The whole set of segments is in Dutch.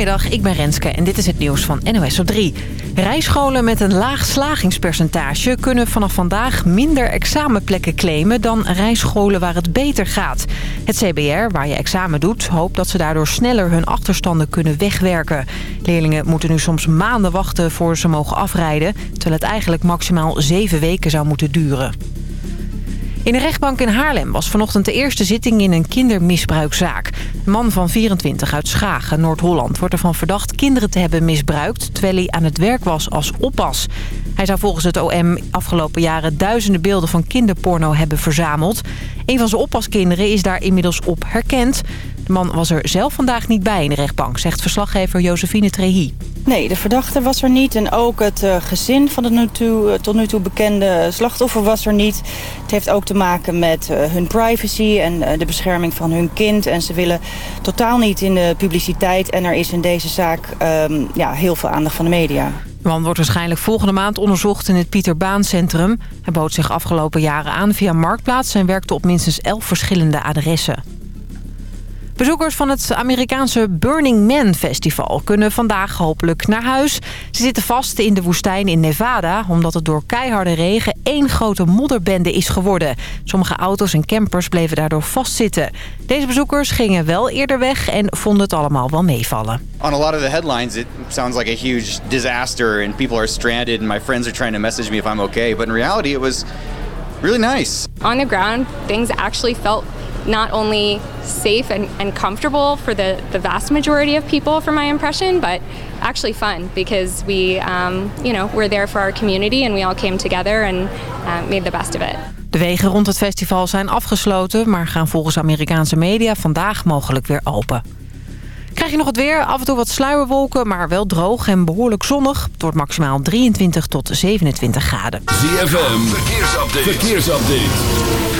Goedemiddag, ik ben Renske en dit is het nieuws van NOS op 3. Rijscholen met een laag slagingspercentage kunnen vanaf vandaag minder examenplekken claimen dan rijscholen waar het beter gaat. Het CBR, waar je examen doet, hoopt dat ze daardoor sneller hun achterstanden kunnen wegwerken. Leerlingen moeten nu soms maanden wachten voor ze mogen afrijden, terwijl het eigenlijk maximaal zeven weken zou moeten duren. In een rechtbank in Haarlem was vanochtend de eerste zitting in een kindermisbruikzaak. Een man van 24 uit Schagen, Noord-Holland, wordt ervan verdacht kinderen te hebben misbruikt... terwijl hij aan het werk was als oppas. Hij zou volgens het OM afgelopen jaren duizenden beelden van kinderporno hebben verzameld. Een van zijn oppaskinderen is daar inmiddels op herkend. De man was er zelf vandaag niet bij in de rechtbank, zegt verslaggever Josephine Trehi. Nee, de verdachte was er niet en ook het uh, gezin van nu toe, tot nu toe bekende slachtoffer was er niet. Het heeft ook te maken met uh, hun privacy en de bescherming van hun kind. En ze willen totaal niet in de publiciteit en er is in deze zaak um, ja, heel veel aandacht van de media. De man wordt waarschijnlijk volgende maand onderzocht in het Pieter Baan Centrum. Hij bood zich afgelopen jaren aan via Marktplaats en werkte op minstens elf verschillende adressen. Bezoekers van het Amerikaanse Burning Man Festival kunnen vandaag hopelijk naar huis. Ze zitten vast in de woestijn in Nevada... omdat het door keiharde regen één grote modderbende is geworden. Sommige auto's en campers bleven daardoor vastzitten. Deze bezoekers gingen wel eerder weg en vonden het allemaal wel meevallen. On a lot of the headlines it sounds like a huge disaster... and people are stranded and my friends are trying to message me if I'm okay. But in reality it was really nice. On the ground things actually felt not only safe and, and comfortable for the, the vast majority of people from my impression, but actually fun because we, um, you know, we're there for our community and we all came together and uh, made the best of it. De wegen rond het festival zijn afgesloten, maar gaan volgens Amerikaanse media vandaag mogelijk weer open. Krijg je nog het weer? Af en toe wat sluierwolken, maar wel droog en behoorlijk zonnig. Het wordt maximaal 23 tot 27 graden. ZFM, verkeersupdate. verkeersupdate.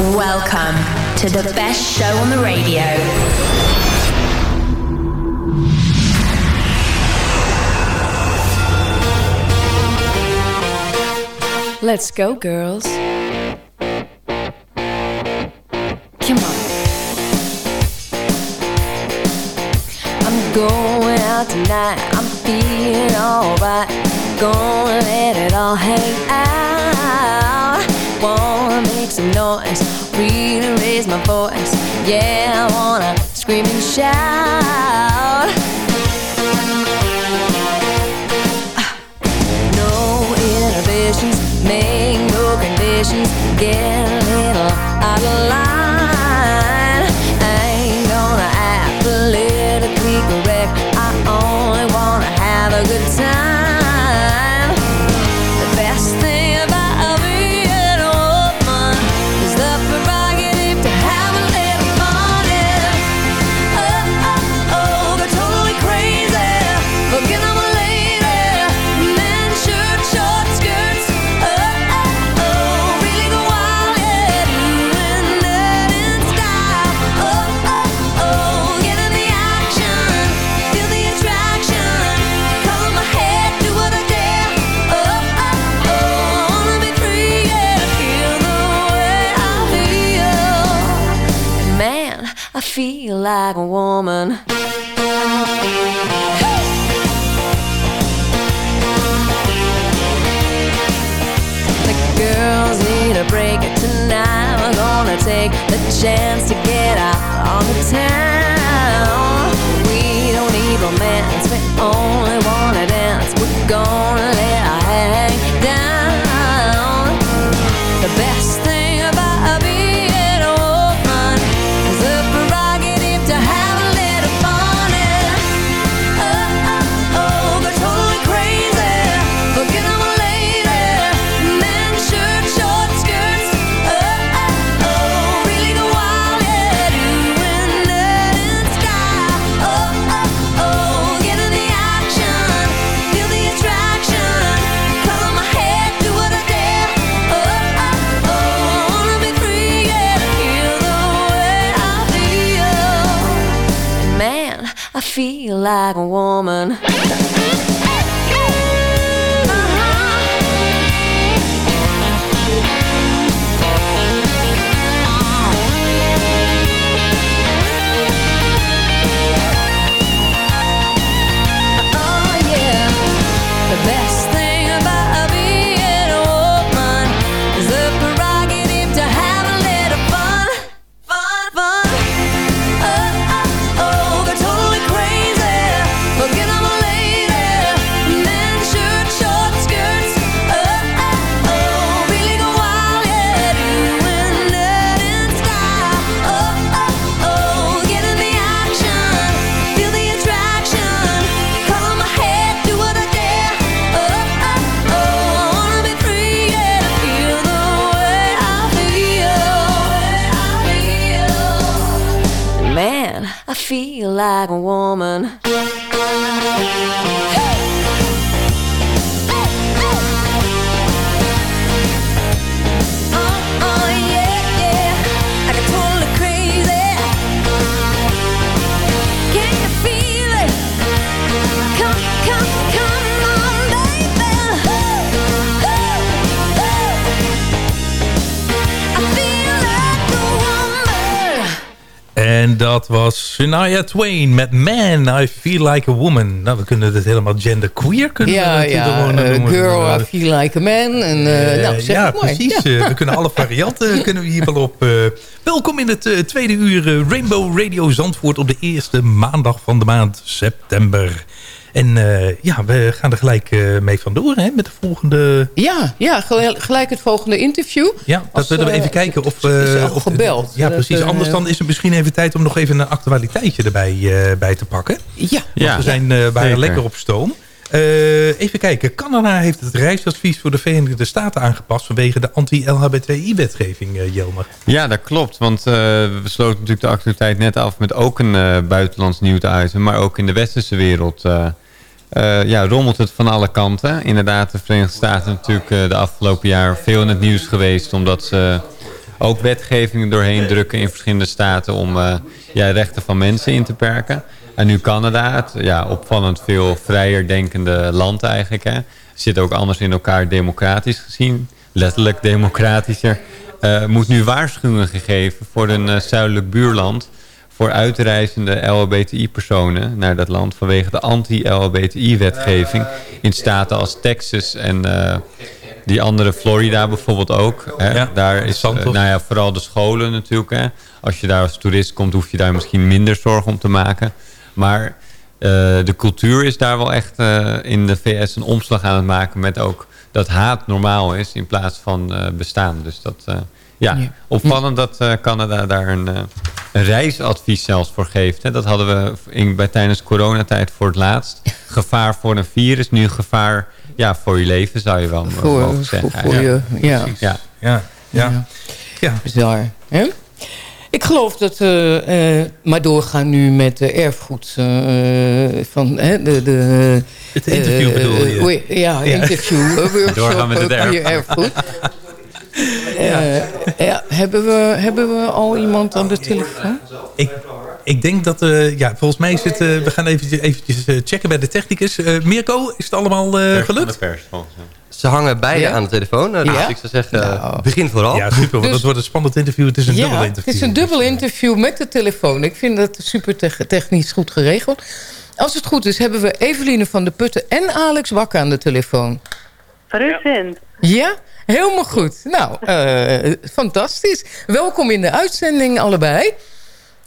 Welcome to the best show on the radio. Let's go, girls. Come on. I'm going out tonight. I'm feeling alright. Gonna let it all hang out. Noise really raise my voice. Yeah, I wanna scream and shout. Ah. No inhibitions, make no conditions. Get a little out of line. I ain't gonna act politically correct. I only wanna have a good time. Like a woman. The girls need a break tonight. We're gonna take the chance to get out on the town. Like a woman. En dat was Shania Twain met Man, I Feel Like a Woman. Nou, we kunnen het helemaal genderqueer kunnen Ja, ja. gewoon eh, noemen. girl, Eh, I feel like a man. En, eh, nou, zeg ja, precies. Ja. Eh, we kunnen alle varianten kunnen we hier wel op. eh. welkom in het eh, tweede uur eh, Rainbow Radio Zandvoort op de eerste maandag van de maand september. En eh, ja, we gaan er gelijk eh, mee vandoor hè, met de volgende... Ja, ja gel- gelijk het volgende interview. Ja, dat Als, willen we eh, even kijken of... is eh, al of gebeld. Ja, Dat, precies. eh, Anders dan is het misschien even tijd om nog even een actualiteitje erbij bij, eh, bij te pakken. Ja. Want we zijn, eh, waren lekker op stoom. Eh, even kijken. Canada heeft het reisadvies voor de Verenigde Staten aangepast... vanwege de anti-LHBTI-wetgeving, eh, Jelmer. Ja, dat klopt. Want eh, we sloten natuurlijk de actualiteit net af met ook een buitenlands nieuwsitem. Maar ook in de westerse wereld ja, rommelt het van alle kanten. Inderdaad, de Verenigde Staten natuurlijk de afgelopen jaar veel in het nieuws geweest. Omdat ze ook wetgevingen doorheen drukken in verschillende staten om ja, rechten van mensen in te perken. En nu Canada, het ja, opvallend veel vrijer denkende land eigenlijk. Hè. Zit ook anders in elkaar democratisch gezien. Letterlijk democratischer. eh, moet nu waarschuwingen gegeven voor een eh, zuidelijk buurland voor uitreizende LHBTI-personen naar dat land vanwege de anti-LHBTI-wetgeving in staten als Texas en eh, die andere Florida bijvoorbeeld ook. Hè? daar is nou ja, vooral de scholen natuurlijk. Hè? Als je daar als toerist komt, hoef je daar misschien minder zorgen om te maken. Maar eh, de cultuur is daar wel echt eh, in de VS een omslag aan het maken met ook dat haat normaal is in plaats van eh, bestaan. Dus dat, eh, ja, Ja. opvallend dat eh, Canada daar een, eh, een reisadvies zelfs voor geeft. Hè. Dat hadden we in, bij, tijdens coronatijd voor het laatst. Gevaar voor een virus, nu gevaar ja, voor je leven zou je wel Voor- mogen zeggen. voor- voor je- ja. Precies. ja. Ja, ja. ja. Bizar. Hè? Ik geloof dat we eh, maar doorgaan nu met de erfgoed eh, van hè, de, de... Het interview bedoel je? Ja, Ja. interview. Doorgaan met het erfgoed. ja, hebben, we, hebben we al iemand aan de telefoon? Ik, ik denk dat, eh, ja, volgens mij zit, we gaan eventjes, eventjes checken bij de technicus. Mirko, is het allemaal eh, van gelukt? de pers, volgens mij. Ze hangen beide Ja? aan de telefoon. Nou, dus Ja? ik zou zeggen, Nou. begin vooral. Ja, super. Want Dus- het wordt een spannend interview. Het is een dubbel interview. het is een dubbel interview met de telefoon. Ik vind dat super te- technisch goed geregeld. Als het goed is, hebben we Eveline van de Putten en Alex Wakker aan de telefoon. Verrassend. Ja, helemaal goed. Nou, eh, fantastisch. Welkom in de uitzending allebei.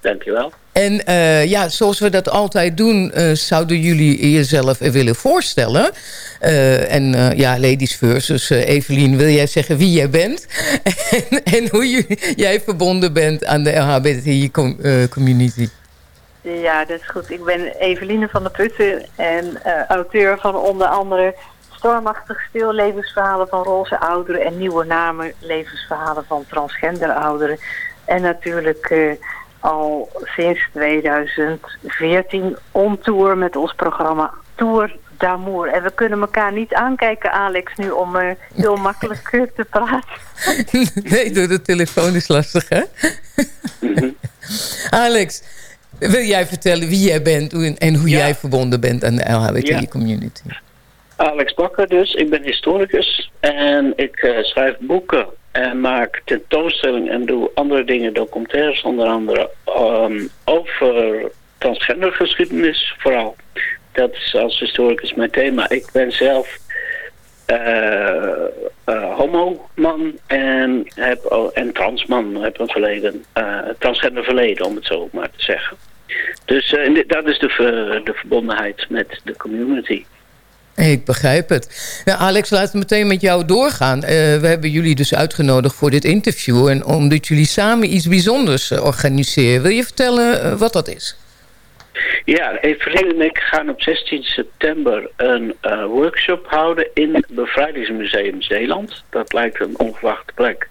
Dankjewel. En eh, ja, zoals we dat altijd doen, eh, zouden jullie jezelf willen voorstellen. Eh, en ja, ladies first. Dus Evelien, wil jij zeggen wie jij bent? en, en hoe je- jij verbonden bent aan de LHBTI-community? Ja, dat is goed. Ik ben Eveline van der Putten en auteur van onder andere Stormachtig Stil, levensverhalen van roze ouderen en nieuwe namen, levensverhalen van transgender ouderen. En natuurlijk al sinds 2014 on tour met ons programma Tour d'Amour. En we kunnen elkaar niet aankijken, Alex, nu om eh, heel makkelijk te praten. nee, door de telefoon is lastig, hè? Alex, wil jij vertellen wie jij bent en hoe jij verbonden bent aan de LHBTI-community? Alex Bakker dus. Ik ben historicus en ik eh, schrijf boeken en maak tentoonstellingen en doe andere dingen, documentaires onder andere, ehm, over transgendergeschiedenis vooral. Dat is als historicus mijn thema. Ik ben zelf eh, eh, homo-man en, heb, o- en transman. Heb een verleden, eh, transgender verleden om het zo maar te zeggen. Dus dat is de, de verbondenheid met de community. Ik begrijp het. Nou, Alex, laten we meteen met jou doorgaan. Eh, we hebben jullie dus uitgenodigd voor dit interview... en omdat jullie samen iets bijzonders eh, organiseren. Wil je vertellen eh, wat dat is? Ja, Evelien en ik gaan op 16 september een workshop houden in het Bevrijdingsmuseum Zeeland. Dat lijkt een onverwachte plek.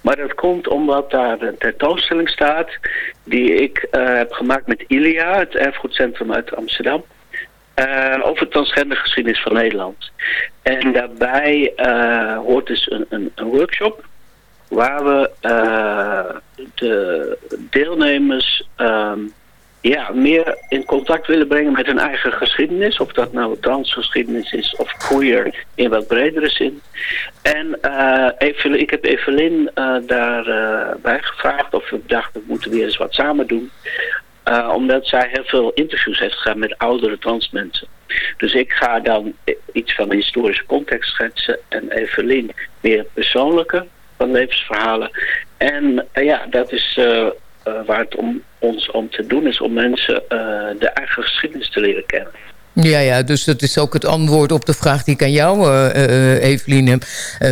Maar dat komt omdat daar een tentoonstelling staat die ik heb gemaakt met ILIA, het erfgoedcentrum uit Amsterdam. Eh, over de transgendergeschiedenis van Nederland. En daarbij eh, hoort dus een, een, workshop waar we eh, de deelnemers ehm, ja, meer in contact willen brengen met hun eigen geschiedenis. Of dat nou transgeschiedenis is of queer in wat bredere zin. En ik heb Evelien eh daarbij bij gevraagd of we dachten we moeten weer eens wat samen doen. Eh, omdat zij heel veel interviews heeft gedaan met oudere transmensen. Dus ik ga dan iets van de historische context schetsen en Evelien meer persoonlijke van levensverhalen. En eh, ja, dat is eh, waar het om ons om te doen is, om mensen de eigen geschiedenis te leren kennen. Ja, ja, dus dat is ook het antwoord op de vraag die ik aan jou, Evelien, heb.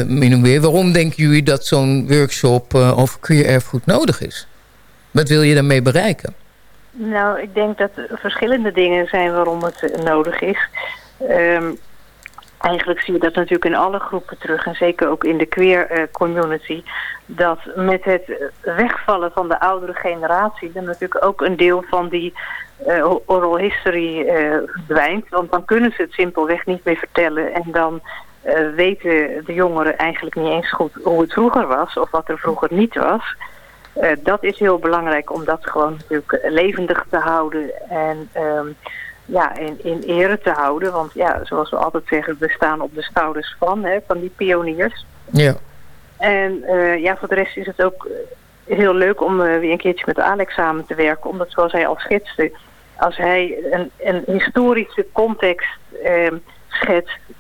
Min. Waarom denken jullie dat zo'n workshop over queer erfgoed nodig is? Wat wil je daarmee bereiken? Nou, ik denk dat er verschillende dingen zijn waarom het eh, nodig is. Ehm, eigenlijk zie je dat natuurlijk in alle groepen terug en zeker ook in de queer eh, community. Dat met het wegvallen van de oudere generatie er natuurlijk ook een deel van die eh, oral history verdwijnt. Want dan kunnen ze het simpelweg niet meer vertellen en dan weten de jongeren eigenlijk niet eens goed hoe het vroeger was of wat er vroeger niet was. Eh, dat is heel belangrijk om dat gewoon natuurlijk levendig te houden en ehm, ja, in, in ere te houden. Want ja, zoals we altijd zeggen, we staan op de schouders van, hè, van die pioniers. Ja. En eh, ja, voor de rest is het ook heel leuk om eh, weer een keertje met Alex samen te werken. Omdat zoals hij al schetste, als hij een, een historische context ehm,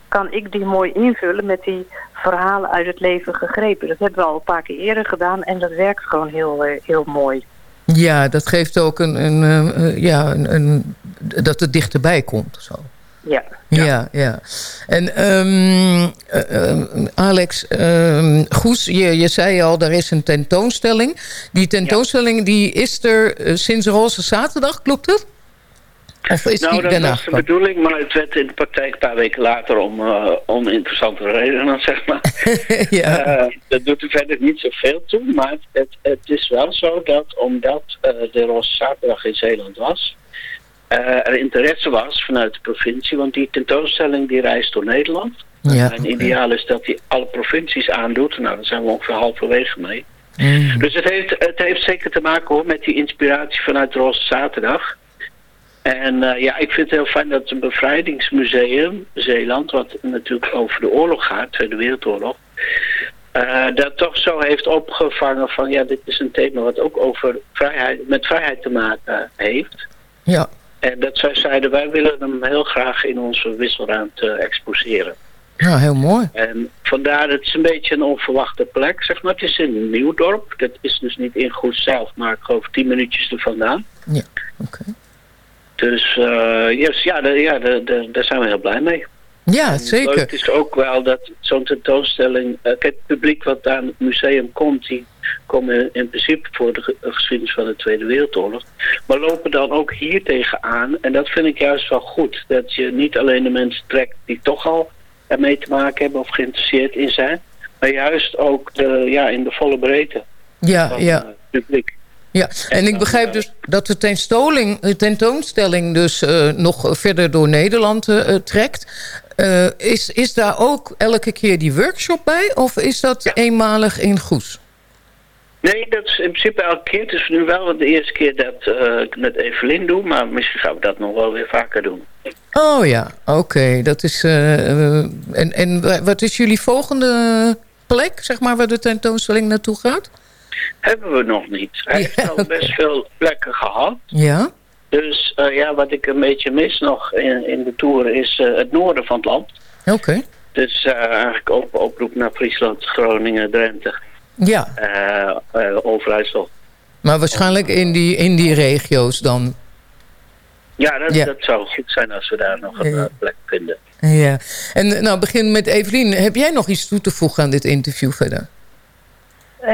kan ik die mooi invullen met die verhalen uit het leven gegrepen. Dat hebben we al een paar keer eerder gedaan en dat werkt gewoon heel, eh, heel mooi. Ja, dat geeft ook een, een, eh, eh, ja, een, een- dat het dichterbij komt. Zo. Ja. Ja, ja. En ehm, eh, eh, Alex ehm, Goes, je, je zei al, er is een tentoonstelling. Die tentoonstelling die is er sinds Roze Zaterdag, klopt het? Of is nou, die dat was de bedoeling, maar het werd in de praktijk een paar weken later om uh, oninteressante redenen, zeg maar. ja. Uh, dat doet er verder niet zoveel toe, maar het, het is wel zo dat omdat uh, de Roze Zaterdag in Zeeland was, er interesse was vanuit de provincie, want die tentoonstelling die reist door Nederland. Ja, en ideaal is dat hij alle provincies aandoet. Nou, daar zijn we ongeveer halverwege mee. Mm. Dus het heeft, het heeft zeker te maken hoor, met die inspiratie vanuit Roze Zaterdag. En eh, ja, ik vind het heel fijn dat het bevrijdingsmuseum Zeeland, wat natuurlijk over de oorlog gaat, Tweede Wereldoorlog, uh, dat toch zo heeft opgevangen van ja, dit is een thema wat ook over vrijheid, met vrijheid te maken heeft. Ja. En dat zij zeiden, wij willen hem heel graag in onze wisselruimte exposeren. Ja, heel mooi. En vandaar, het is een beetje een onverwachte plek, zeg maar. Het is in Nieuwdorp. Dat is dus niet in Goed zelf, maar ik geloof tien minuutjes er vandaan. Ja, oké. Dus uh, yes, ja, de, ja de, de, daar zijn we heel blij mee. Ja, zeker. Het is ook wel dat zo'n tentoonstelling... Uh, kijk, het publiek wat aan het museum komt... die komen in principe voor de geschiedenis van de Tweede Wereldoorlog. Maar lopen dan ook hier tegenaan. En dat vind ik juist wel goed. Dat je niet alleen de mensen trekt die toch al ermee te maken hebben... of geïnteresseerd in zijn. Maar juist ook de, ja, in de volle breedte ja, van ja. het publiek. Ja, en ik begrijp dus dat de tentoonstelling, tentoonstelling dus uh, nog verder door Nederland uh, trekt. Uh, is, is daar ook elke keer die workshop bij? Of is dat ja. eenmalig in Goes? Nee, dat is in principe elke keer. Het is nu wel de eerste keer dat ik met Evelien doe. Maar misschien gaan we dat nog wel weer vaker doen. Oh ja, oké. Okay. Dat is. en, en wat is jullie volgende plek, zeg maar, waar de tentoonstelling naartoe gaat? Hebben we nog niet. Hij heeft al best veel plekken gehad. Ja. Dus uh, ja, wat ik een beetje mis nog in, in de tour is uh, het noorden van het land. Oké. Okay. Dus uh, eigenlijk op, oproep naar Friesland, Groningen, Drenthe. Ja. Overijssel. Maar waarschijnlijk in die, in die regio's dan? Ja dat, ja, dat zou goed zijn als we daar nog een ja. plek vinden. Ja. En nou, begin met Evelien. Heb jij nog iets toe te voegen aan dit interview verder? Uh,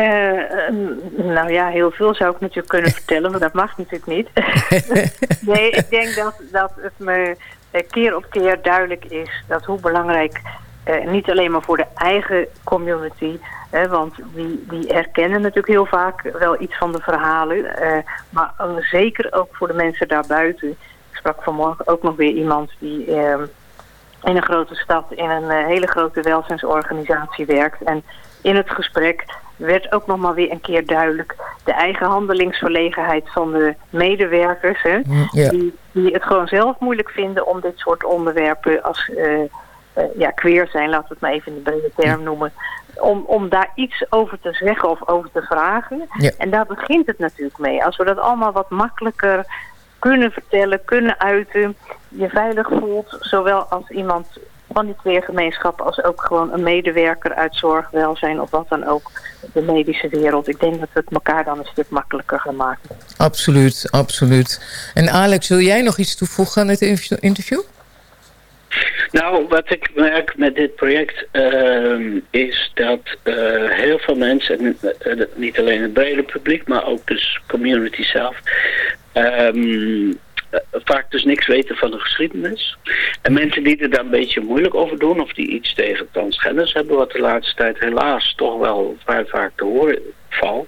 nou ja, heel veel zou ik natuurlijk kunnen vertellen, maar dat mag natuurlijk niet. nee, ik denk dat, dat het me keer op keer duidelijk is dat hoe belangrijk, uh, niet alleen maar voor de eigen community, hè, want die, die herkennen natuurlijk heel vaak wel iets van de verhalen, uh, maar zeker ook voor de mensen daarbuiten. Ik sprak vanmorgen ook nog weer iemand die in een grote stad in een hele grote welzijnsorganisatie werkt en in het gesprek werd ook nog maar weer een keer duidelijk de eigen handelingsverlegenheid van de medewerkers. Hè, ja. die, die het gewoon zelf moeilijk vinden om dit soort onderwerpen als uh, uh, ja, queer zijn, laten we het maar even in de brede term noemen. Om, om daar iets over te zeggen of over te vragen. Ja. En daar begint het natuurlijk mee. Als we dat allemaal wat makkelijker kunnen vertellen, kunnen uiten, je veilig voelt, zowel als iemand van die queergemeenschap als ook gewoon een medewerker uit zorg, welzijn of wat dan ook, de medische wereld. Ik denk dat we het elkaar dan een stuk makkelijker gaan maken. Absoluut, absoluut. En Alex, wil jij nog iets toevoegen aan het interview? Nou, wat ik merk met dit project uh, is dat uh, heel veel mensen, en, uh, niet alleen het brede publiek, maar ook dus community zelf, um, vaak dus niks weten van de geschiedenis. En mensen die er daar een beetje moeilijk over doen... of die iets tegen transgenders hebben... wat de laatste tijd helaas toch wel vrij vaak te horen valt...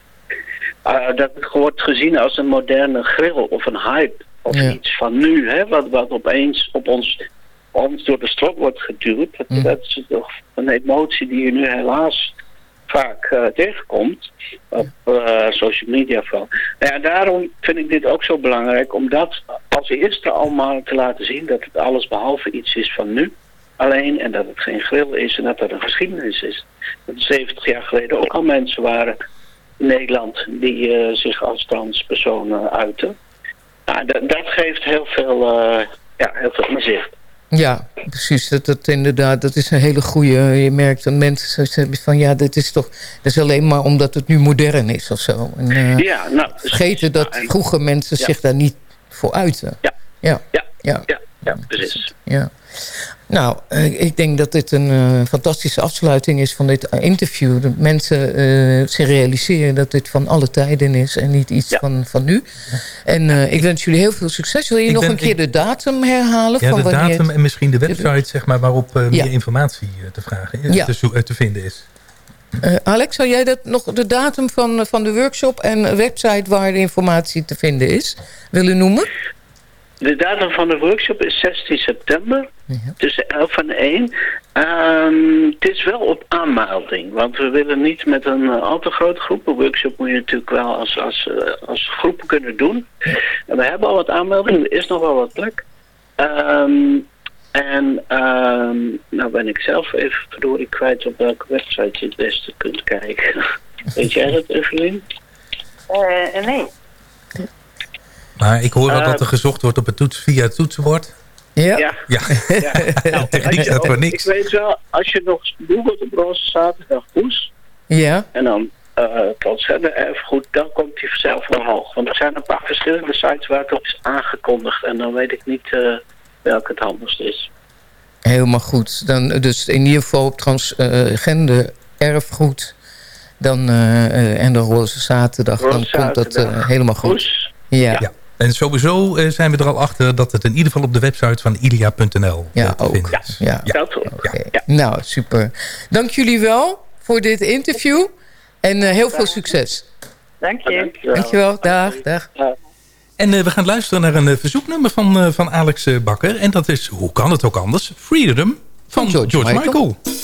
Uh, dat wordt gezien als een moderne grill of een hype... of Ja. iets van nu, hè, wat, wat opeens op ons, ons door de strot wordt geduwd. Dat, Mm. dat is toch een emotie die je nu helaas vaak eh, tegenkomt op eh, social media vooral. Nou ja, daarom vind ik dit ook zo belangrijk om dat als eerste allemaal te laten zien dat het alles behalve iets is van nu alleen en dat het geen grill is en dat er een geschiedenis is. Dat er 70 jaar geleden ook al mensen waren in Nederland die eh, zich als transpersonen uiten. Nou, dat, geeft heel veel, ja, heel veel inzicht. Ja, precies. Dat, dat inderdaad, dat is een hele goede. Je merkt dat mensen hebben van ja, dit is toch. Dat is alleen maar omdat het nu modern is of zo. En, uh, ja, nou, vergeten dat en, vroeger mensen ja. zich daar niet voor uiten. Ja. Ja. Ja. Ja. ja, ja precies. Ja. Nou, uh, ik denk dat dit een uh, fantastische afsluiting is van dit interview. Dat mensen uh, zich realiseren dat dit van alle tijden is en niet iets ja. van, van nu. En ik wens jullie heel veel succes. Wil je ik nog ben, een keer ik... de datum herhalen? Ja, van de datum het... en misschien de website zeg maar, waarop meer ja. informatie te vragen ja. te, te vinden is. Alex, zou jij dat nog de datum van, van de workshop en website waar de informatie te vinden is willen noemen? de datum van de workshop is 16 september. Tussen 11 en 1. Ehm, het is wel op aanmelding. Want we willen niet met een uh, al te grote groep. Een workshop moet je natuurlijk wel als, als, uh, als groepen kunnen doen. En we hebben al wat aanmeldingen. Er is nog wel wat plek. Um, en um, nou ben ik zelf even verdorie kwijt op welke website je het beste kunt kijken. Weet jij dat, Evelien? Uh, nee. Maar ik hoor wel Uh, dat er gezocht wordt op het toets via het toetsenbord. Ja. Ja. Ja, Nou, techniek je ook- niks. Ik weet wel, als je nog googelt op Roze Zaterdag Poes... Ja. En dan uh, transgender erfgoed, dan komt die vanzelf omhoog. Want er zijn een paar verschillende sites waar het op is aangekondigd. En dan weet ik niet uh, welke het handigst is. Helemaal goed. Dan, dus in ieder geval op transgender erfgoed. Dan, uh, en de Roze Zaterdag. Roze dan komt dat uh, helemaal goed. Poes. Ja. Ja. En sowieso uh, zijn we er al achter dat het in ieder geval op de website van ilia.nl Ja, te ook. vinden is. Ja. Dat Okay. Nou, super. Dank jullie wel voor dit interview. En uh, heel veel succes. Dank je. Dankjewel. Dag. Dag. En uh, we gaan luisteren naar een uh, verzoeknummer van, uh, van Alex Bakker. En dat is, hoe kan het ook anders? Freedom van, van George, George Michael. Michael.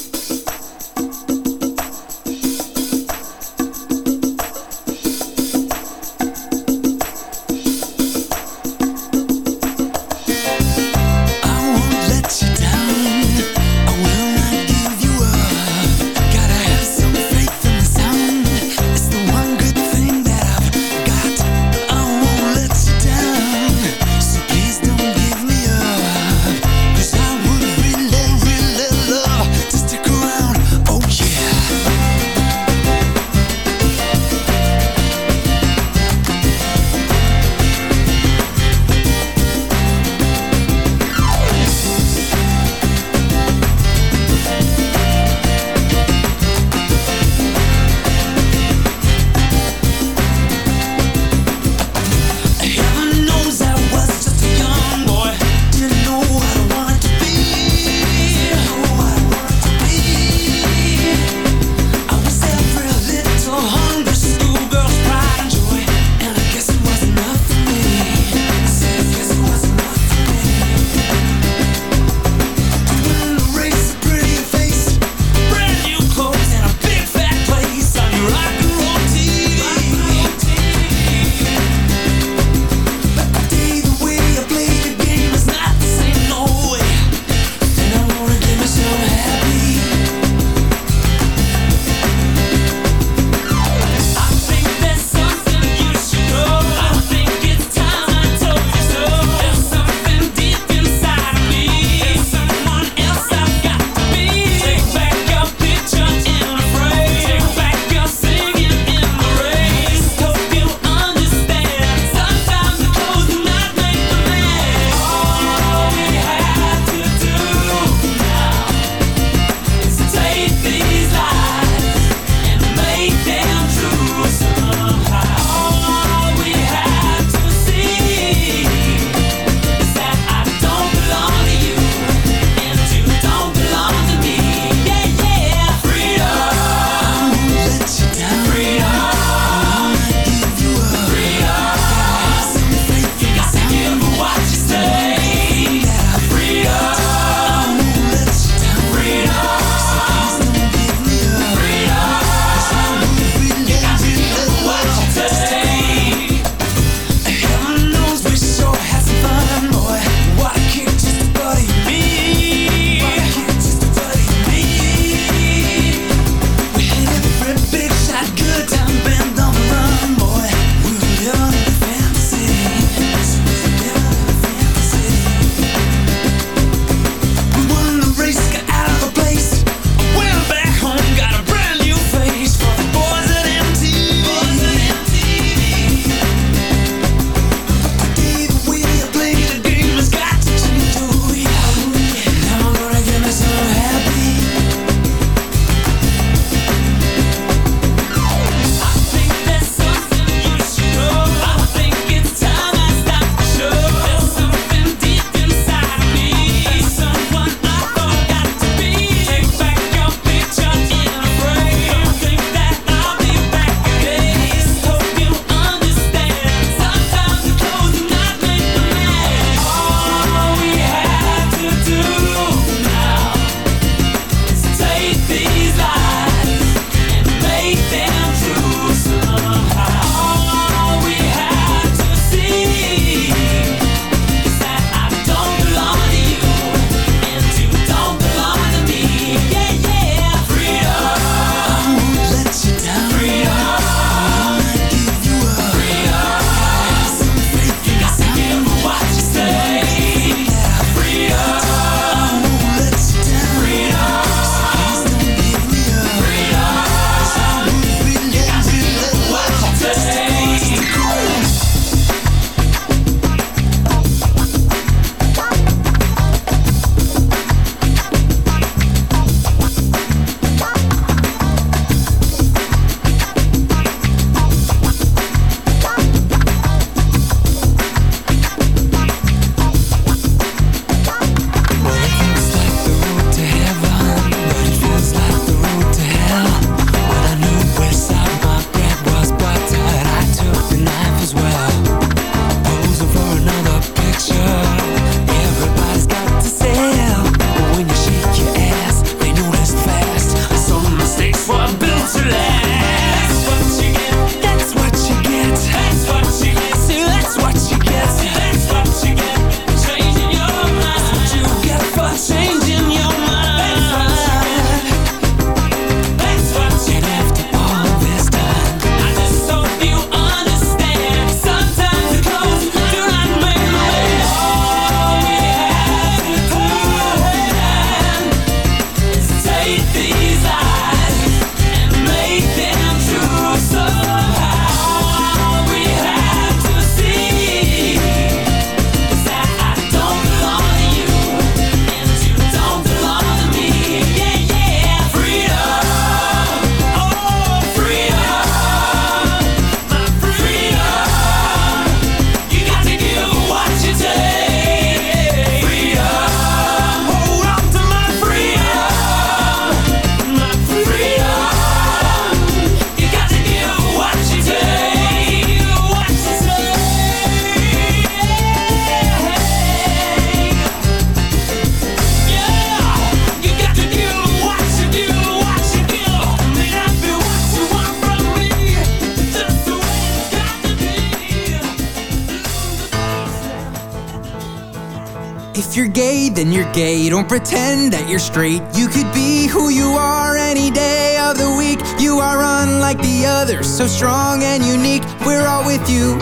Don't pretend that you're straight. You could be who you are any day of the week. You are unlike the others, so strong and unique. We're all with you.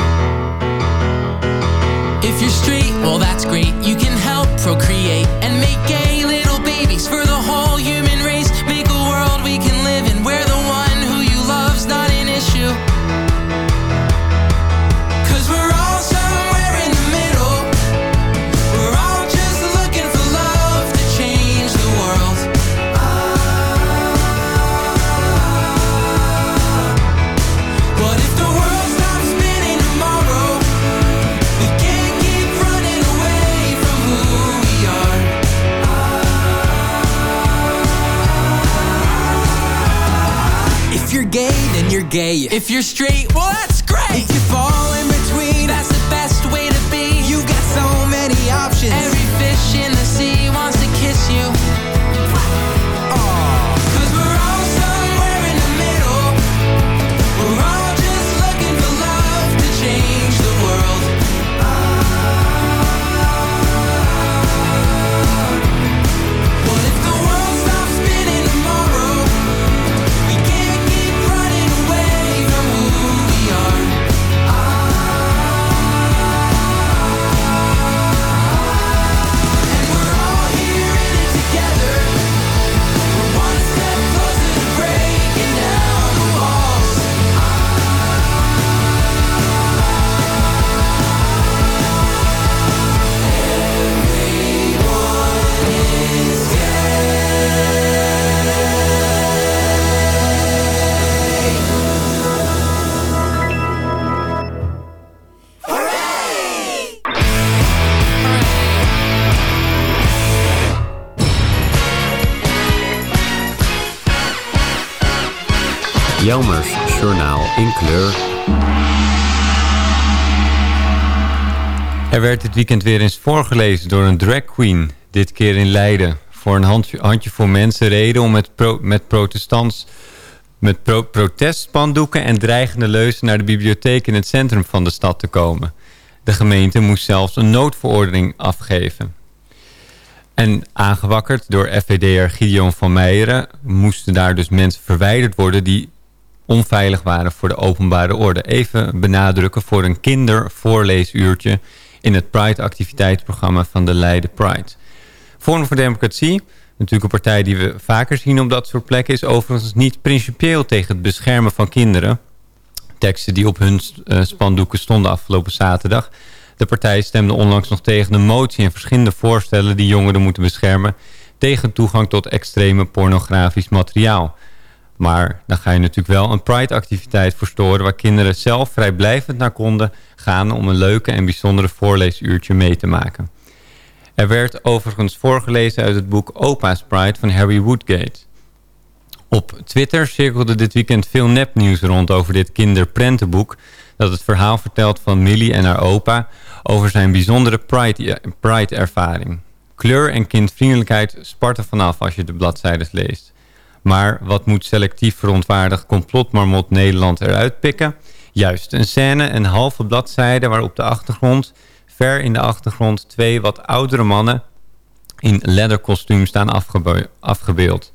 If you're straight, well, that's great. You can help procreate gay. If you're straight, well, that's great. If you fall Jelmers Journaal in kleur. Er werd dit weekend weer eens voorgelezen door een drag queen. Dit keer in Leiden. Voor een handje, handjevol mensen reden om met, met protestants... met pro, protestspandoeken en dreigende leuzen naar de bibliotheek in het centrum van de stad te komen. De gemeente moest zelfs een noodverordening afgeven. En aangewakkerd door FVD'er Gideon van Meijeren... moesten daar dus mensen verwijderd worden... die onveilig waren voor de openbare orde. Even benadrukken voor een kindervoorleesuurtje... in het Pride-activiteitsprogramma van de Leiden Pride. Forum voor Democratie, natuurlijk een partij die we vaker zien op dat soort plekken... is overigens niet principieel tegen het beschermen van kinderen. Teksten die op hun uh, spandoeken stonden afgelopen zaterdag... De partij stemde onlangs nog tegen een motie en verschillende voorstellen die jongeren moeten beschermen tegen toegang tot extreme pornografisch materiaal. Maar dan ga je natuurlijk wel een Pride-activiteit verstoren waar kinderen zelf vrijblijvend naar konden gaan om een leuke en bijzondere voorleesuurtje mee te maken. Er werd overigens voorgelezen uit het boek Opa's Pride van Harry Woodgate. Op Twitter cirkelde dit weekend veel nepnieuws rond over dit kinderprentenboek dat het verhaal vertelt van Millie en haar opa over zijn bijzondere Pride-ervaring. Pride Kleur en kindvriendelijkheid sparten vanaf als je de bladzijdes leest. Maar wat moet selectief verontwaardigd complotmarmot Nederland eruit pikken? Juist, een scène, een halve bladzijde waarop de achtergrond, ver in de achtergrond, twee wat oudere mannen in leatherkostuum staan afgebe afgebeeld.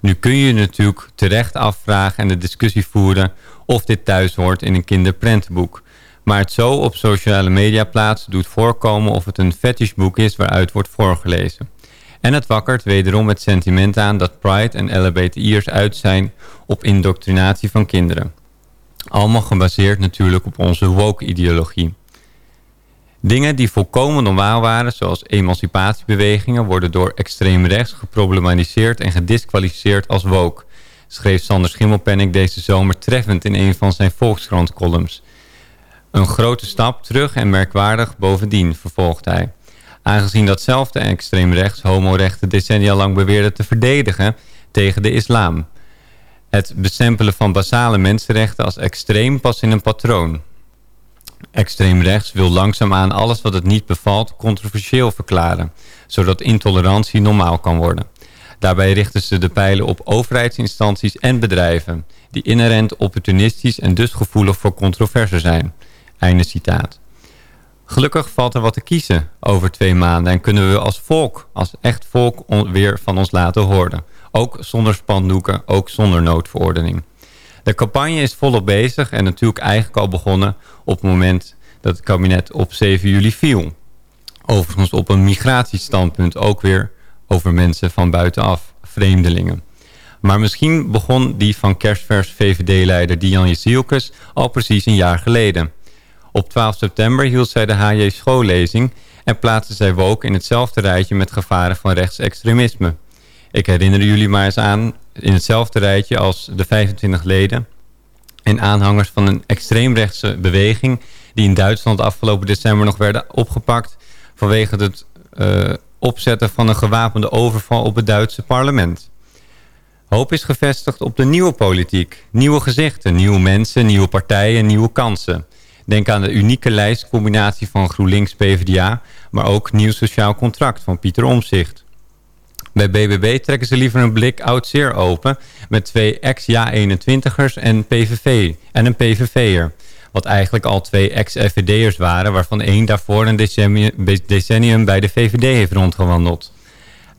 Nu kun je natuurlijk terecht afvragen en de discussie voeren of dit thuis hoort in een kinderprentenboek. Maar het zo op sociale media plaatsen doet voorkomen of het een fetishboek is waaruit wordt voorgelezen. En het wakkert wederom het sentiment aan dat Pride en LHBTI'ers uit zijn op indoctrinatie van kinderen. Allemaal gebaseerd natuurlijk op onze woke-ideologie. Dingen die volkomen normaal waren, zoals emancipatiebewegingen... worden door extreem rechts geproblematiseerd en gedisqualificeerd als woke... schreef Sander Schimmelpenninck deze zomer treffend in een van zijn Volkskrant-columns. Een grote stap terug en merkwaardig bovendien, vervolgt hij. Aangezien datzelfde extreem rechts homorechten decennia lang beweerde te verdedigen tegen de islam. Het bestempelen van basale mensenrechten als extreem past in een patroon. Extreem rechts wil langzaamaan alles wat het niet bevalt controversieel verklaren, zodat intolerantie normaal kan worden. Daarbij richten ze de pijlen op overheidsinstanties en bedrijven, die inherent opportunistisch en dus gevoelig voor controverse zijn. Einde citaat. Gelukkig valt er wat te kiezen over twee maanden en kunnen we als volk, als echt volk, weer van ons laten horen. Ook zonder spandoeken, ook zonder noodverordening. De campagne is volop bezig en natuurlijk eigenlijk al begonnen op het moment dat het kabinet op 7 juli viel. Overigens op een migratiestandpunt ook weer over mensen van buitenaf, vreemdelingen. Maar misschien begon die van kerstvers VVD-leider Diane Jezielkes al precies een jaar geleden. Op 12 september hield zij de HJ schoollezing en plaatste zij Woke in hetzelfde rijtje met gevaren van rechtsextremisme. Ik herinner jullie maar eens aan in hetzelfde rijtje als de 25 leden en aanhangers van een extreemrechtse beweging die in Duitsland afgelopen december nog werden opgepakt vanwege het uh, opzetten van een gewapende overval op het Duitse parlement. Hoop is gevestigd op de nieuwe politiek. Nieuwe gezichten, nieuwe mensen, nieuwe partijen, nieuwe kansen. Denk aan de unieke lijstcombinatie van GroenLinks-PVDA... maar ook Nieuw Sociaal Contract van Pieter Omzicht. Bij BBB trekken ze liever een blik oud zeer open... met twee ex-Ja-21ers en, PVV, en een PVV'er. Wat eigenlijk al twee ex-FVD'ers waren... waarvan één daarvoor een decennium bij de VVD heeft rondgewandeld.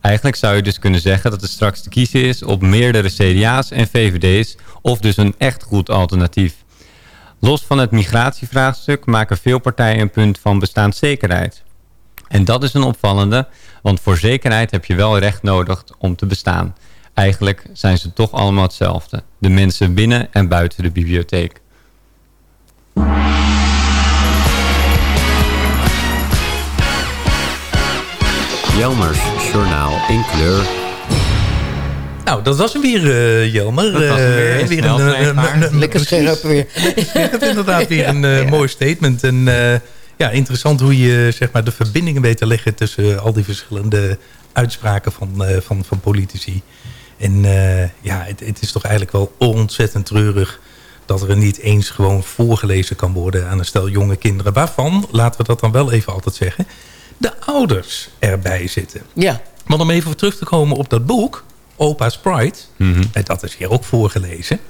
Eigenlijk zou je dus kunnen zeggen dat het straks te kiezen is... op meerdere CDA's en VVD's... of dus een echt goed alternatief. Los van het migratievraagstuk maken veel partijen een punt van bestaanszekerheid. En dat is een opvallende, want voor zekerheid heb je wel recht nodig om te bestaan. Eigenlijk zijn ze toch allemaal hetzelfde. De mensen binnen en buiten de bibliotheek. Jelmers Journaal in kleur. Nou, dat was hem weer, uh, Jelmer. Dat was weer, uh, weer een, Lekker scherp weer. Het is inderdaad weer een uh, ja. mooi statement. En ja, interessant hoe je zeg maar, de verbindingen weet te leggen... tussen al die verschillende uitspraken van, van, van politici. En ja, het, het, is toch eigenlijk wel ontzettend treurig... dat er niet eens gewoon voorgelezen kan worden aan een stel jonge kinderen. Waarvan, laten we dat dan wel even altijd zeggen... de ouders erbij zitten. Ja. Maar om even terug te komen op dat boek... Opa's Pride. Mhm. En dat is hier ook voorgelezen.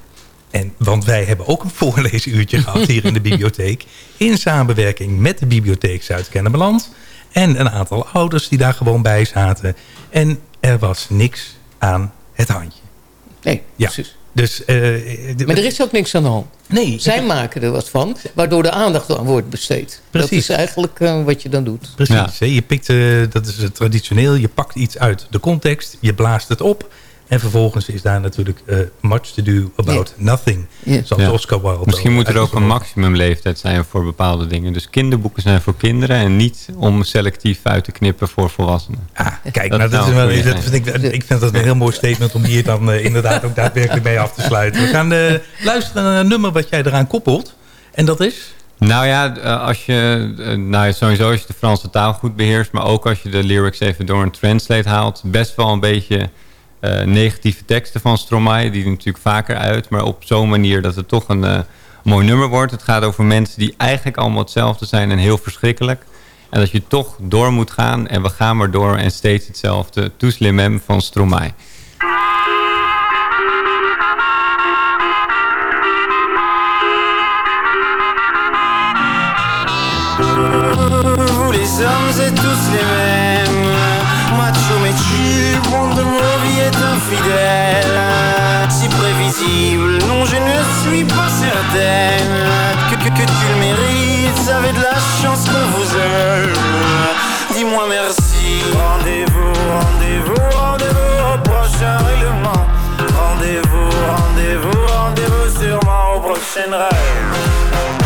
En, want wij hebben ook een voorlezenuurtje gehad hier in de bibliotheek. In samenwerking met de bibliotheek Zuid-Kennemerland. En een aantal ouders die daar gewoon bij zaten. En er was niks aan het handje. Nee, ja. precies. Dus, uh, de, maar er is ook niks aan de hand. Nee. Zij maken er wat van, waardoor de aandacht aan wordt besteed. Precies. Dat is eigenlijk uh, wat je dan doet. Precies. Ja. Je pikt, uh, dat is traditioneel, je pakt iets uit de context, je blaast het op... En vervolgens is daar natuurlijk uh, much to do about yeah. nothing. Yeah. Zoals Ja. Oscar Wilde. Misschien moet er ook een maximumleeftijd zijn voor bepaalde dingen. Dus kinderboeken zijn voor kinderen en niet om selectief uit te knippen voor volwassenen. Ah, kijk, Dat nou, dat is wel, dat vind ik, ik vind dat een heel mooi statement om hier dan eh, inderdaad ook daadwerkelijk mee af te sluiten. We gaan eh, luisteren naar een nummer wat jij eraan koppelt. En dat is? Nou ja, eh, als je, eh, nou sowieso als je de Franse taal goed beheerst, maar ook als je de lyrics even door een translate haalt, best wel een beetje eh, negatieve teksten van Stromae, die natuurlijk vaker uit, maar op zo'n manier dat het toch een eh, mooi nummer wordt. Het gaat over mensen die eigenlijk allemaal hetzelfde zijn en heel verschrikkelijk. En dat je toch door moet gaan en we gaan maar door en steeds hetzelfde. Mêmes van Stromae. Les êtes tous les infidèle Si prévisible, non je ne suis pas certaine Que, que, que tu le mérites, avez de la chance qu'on vous aime Dis-moi merci. Rendez-vous, rendez-vous, rendez-vous au prochain règlement. Rendez-vous, rendez-vous, rendez-vous sûrement au prochain rêve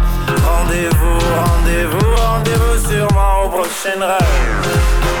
Rendez-vous, rendez-vous, rendez-vous sûrement au prochain rêve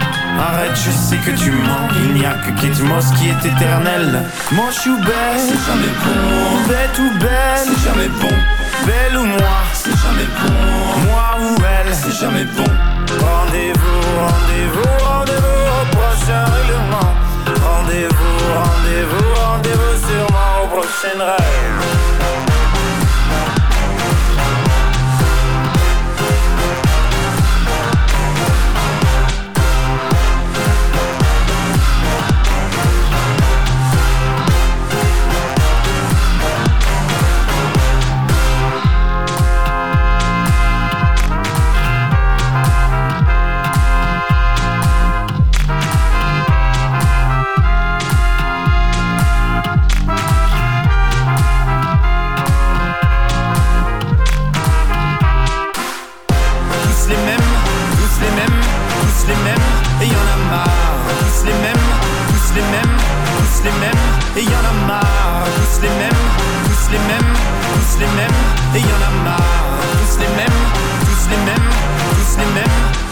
Arrête, je sais que tu mens. Il n'y a que Kate Moss qui est éternel. Moche ou belle, c'est jamais bon. Bête ou belle, c'est jamais bon. Belle ou moi, c'est jamais bon. Moi ou elle, c'est jamais bon. Rendez-vous, rendez-vous, rendez-vous au prochain règlement. Rendez-vous, rendez-vous, rendez-vous sûrement au prochain rêve. Les mêmes, tous les mêmes, et y en a marre. Tous les mêmes, tous les mêmes, tous les mêmes, et y en a marre. Tous les mêmes, tous les mêmes, tous les mêmes.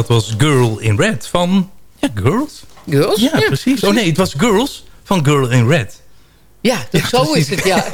Dat was Girl in Red van... Ja, Girls? Girls? Ja, precies. Oh nee, het was Girls van Girl in Red. Ja, dus zo is het, ja.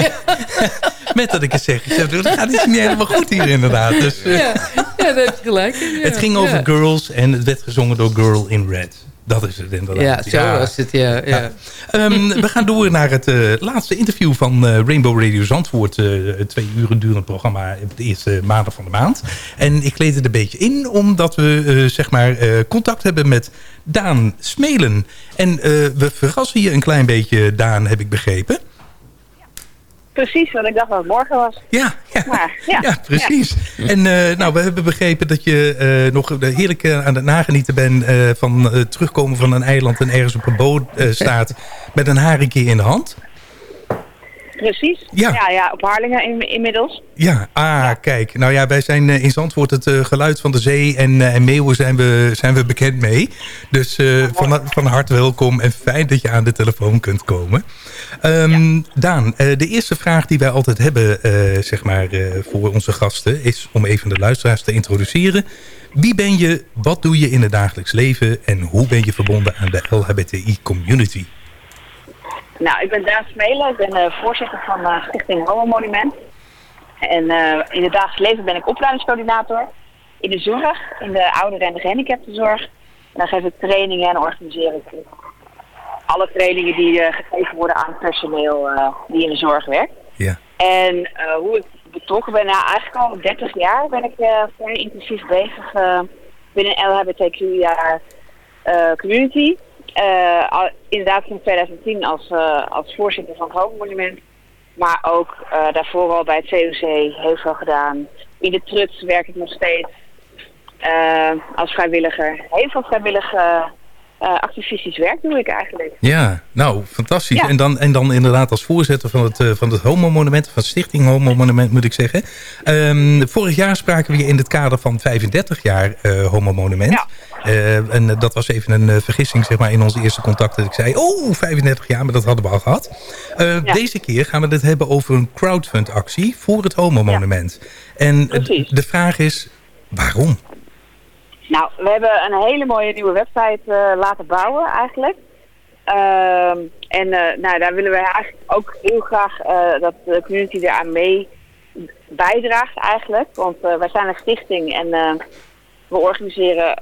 Met dat ik het zeg. Ik zeg, dat gaat iets niet helemaal goed hier inderdaad. Dus, ja, ja, dat heb je gelijk. Ja, het ging over girls en het werd gezongen door Girl in Red. Dat is het inderdaad. Ja, zo was het, ja. ja. Um, we gaan door naar het uh, laatste interview van uh, Rainbow Radio Zandvoort. Uh, twee uren durend programma op de eerste maandag van de maand. En ik kleed het een beetje in omdat we zeg maar contact hebben met Daan Smelen. En we verrassen je een klein beetje, Daan, heb ik begrepen. Precies, want ik dacht dat het morgen was. Ja, ja, maar, ja. ja precies. Ja. En uh, nou, we hebben begrepen dat je uh, nog heerlijk uh, aan het nagenieten bent... van terugkomen van een eiland en ergens op een boot staat... met een haringje in de hand. Precies. Ja, ja, ja op Harlingen in, inmiddels. Ja, ah, kijk. Nou ja, wij zijn in Zandvoort het geluid van de zee en, en meeuwen zijn we, zijn we bekend mee. Dus van, van harte welkom en fijn dat je aan de telefoon kunt komen. Um, ja. Daan, de eerste vraag die wij altijd hebben zeg maar, voor onze gasten... is om even de luisteraars te introduceren. Wie ben je, wat doe je in het dagelijks leven... en hoe ben je verbonden aan de LHBTI-community? Nou, ik ben Daan Smelen. Ik ben voorzitter van Stichting Homo Monument. En in het dagelijks leven ben ik opleidingscoördinator. In de zorg, in de ouderen- en de gehandicaptenzorg. En dan geef ik trainingen en organiseer ik alle trainingen die gegeven worden aan personeel die in de zorg werkt. Ja. En uh, hoe ik betrokken ben, nou eigenlijk al 30 jaar ben ik vrij intensief bezig binnen LHBTQ-jaar community. Al, inderdaad sinds 2010 als, als voorzitter van het Hoogmonument. Maar ook daarvoor al bij het COC heel veel gedaan. In de Truts werk ik nog steeds als vrijwilliger. Heel veel vrijwillige uh, activistisch werk doe ik eigenlijk. Ja, nou, fantastisch. Ja. En, dan, en dan inderdaad als voorzitter van het, uh, van het Homo Monument, van Stichting Homo Monument moet ik zeggen. Um, vorig jaar spraken we in het kader van 35 jaar uh, Homo Monument. Ja. en dat was even een vergissing zeg maar, in onze eerste contact. Dat ik zei, oh, 35 jaar, maar dat hadden we al gehad. Ja. Deze keer gaan we het hebben over een crowdfund actie voor het Homo Monument. En de vraag is, waarom? Nou, we hebben een hele mooie nieuwe website uh, laten bouwen eigenlijk. Uh, en uh, nou, daar willen we eigenlijk ook heel graag uh, dat de community eraan mee bijdraagt eigenlijk. Want wij zijn een stichting en we organiseren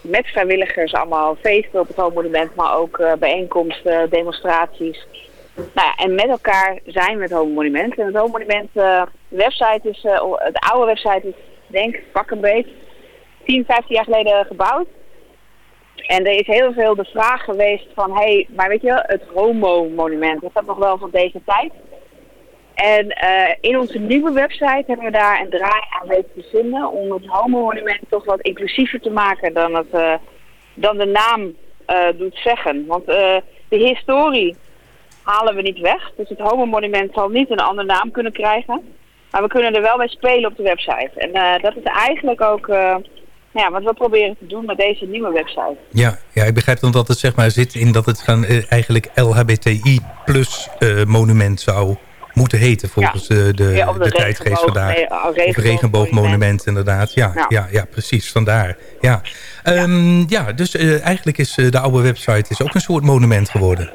met vrijwilligers allemaal feesten op het Homo-monument, maar ook bijeenkomsten, demonstraties. Nou ja, en met elkaar zijn we het Homo-monument. En het Homo-monument website is, de oude website is denk pak een beetje 10, 15 jaar geleden gebouwd. En er is heel veel de vraag geweest van, hé, hey, maar weet je, het homo-monument, is dat nog wel van deze tijd? En uh, in onze nieuwe website hebben we daar een draai aan weten te vinden om het homo-monument toch wat inclusiever te maken dan, het, uh, dan de naam uh, doet zeggen. Want de historie halen we niet weg, dus het homo-monument zal niet een andere naam kunnen krijgen. Maar we kunnen er wel bij spelen op de website. En dat is eigenlijk ook ja, wat we proberen te doen met deze nieuwe website. Ja, ja ik begrijp dan dat het zeg maar zit in dat het gaan, uh, eigenlijk LHBTI plus uh, monument zou moeten heten volgens ja. de, de, ja, de, de tijdgeest vandaag. Regenboog, of regenboogmonument inderdaad. Ja, ja. Ja, ja, precies, vandaar. Ja, um, ja. ja dus uh, eigenlijk is de oude website is ook een soort monument geworden.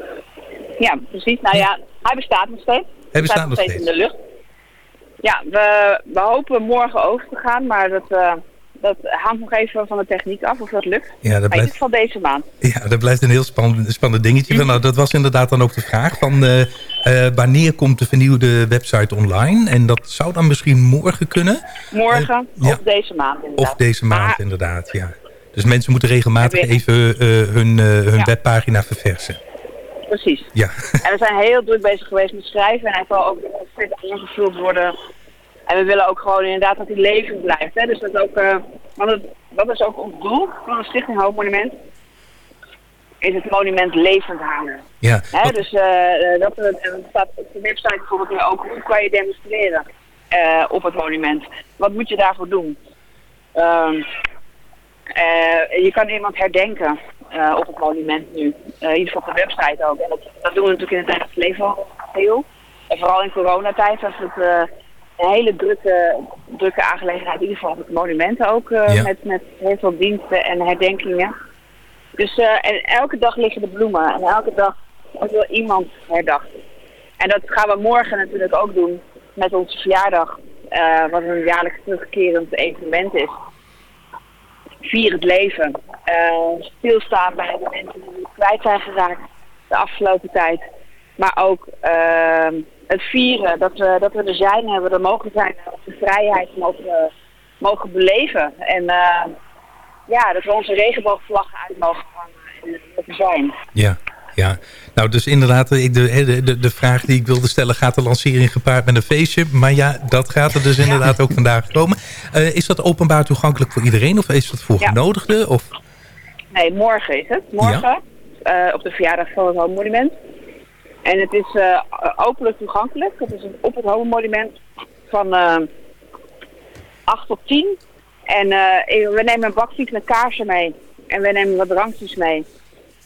Ja, precies. Nou ja, hij bestaat nog steeds. Hij bestaat nog steeds. in de lucht. Ja, we, we hopen morgen over te gaan, maar dat dat hangt nog even van de techniek af of dat lukt. Ja, dat blijft... van deze maand. Ja, dat blijft een heel spannend, spannend dingetje. Mm. Nou, dat was inderdaad dan ook de vraag van uh, uh, wanneer komt de vernieuwde website online? En dat zou dan misschien morgen kunnen? Morgen uh, of ja. deze maand inderdaad. Of deze maand maar... inderdaad, ja. Dus mensen moeten regelmatig even hun, hun ja. webpagina verversen. Precies. Ja. En we zijn heel druk bezig geweest met schrijven en hij zal ook fit ingevuld worden en we willen ook gewoon inderdaad dat hij levend blijft. Hè? Dus dat, ook, uh, want het, dat is ook ons doel van de Stichting Hoofdmonument. Is het monument levend houden. Ja. Hè? Dus uh, dat staat op de website bijvoorbeeld nu ook hoe kan je demonstreren uh, op het monument. Wat moet je daarvoor doen? Um, je kan iemand herdenken op het monument nu. in ieder geval op de website ook. En dat, dat doen we natuurlijk in het dagelijks leven al heel. En vooral in coronatijd als het een hele drukke, drukke aangelegenheid. In ieder geval het monument ook. eh, Ja. met, met heel veel diensten en herdenkingen. Dus eh, en elke dag liggen de bloemen. En elke dag wordt wel iemand herdacht. En dat gaan we morgen natuurlijk ook doen met onze verjaardag. eh, wat een jaarlijks terugkerend evenement is. Vier het leven. stilstaan bij de mensen die kwijt zijn geraakt de afgelopen tijd. Maar ook ehm, het vieren dat we, dat we er zijn en we er mogen zijn. En onze vrijheid mogen, mogen beleven. En eh, ja, dat we onze regenboogvlaggen uit mogen hangen en dat we zijn. Ja, ja. Nou, dus inderdaad, ik- de, de, de, de vraag die ik wilde stellen... gaat de lancering gepaard met een feestje? Maar ja, dat gaat er dus inderdaad ook vandaag komen. Eh, is dat openbaar toegankelijk voor iedereen? Of is dat voor Ja. genodigden? Of... Nee, morgen is het. Morgen. eh, op de verjaardag van het Home Monument. En het is eh, openlijk toegankelijk. Het is op het Home Monument van eh 8 tot 10. En eh, we nemen een bakfiets met kaarsen mee. En we nemen wat drankjes mee.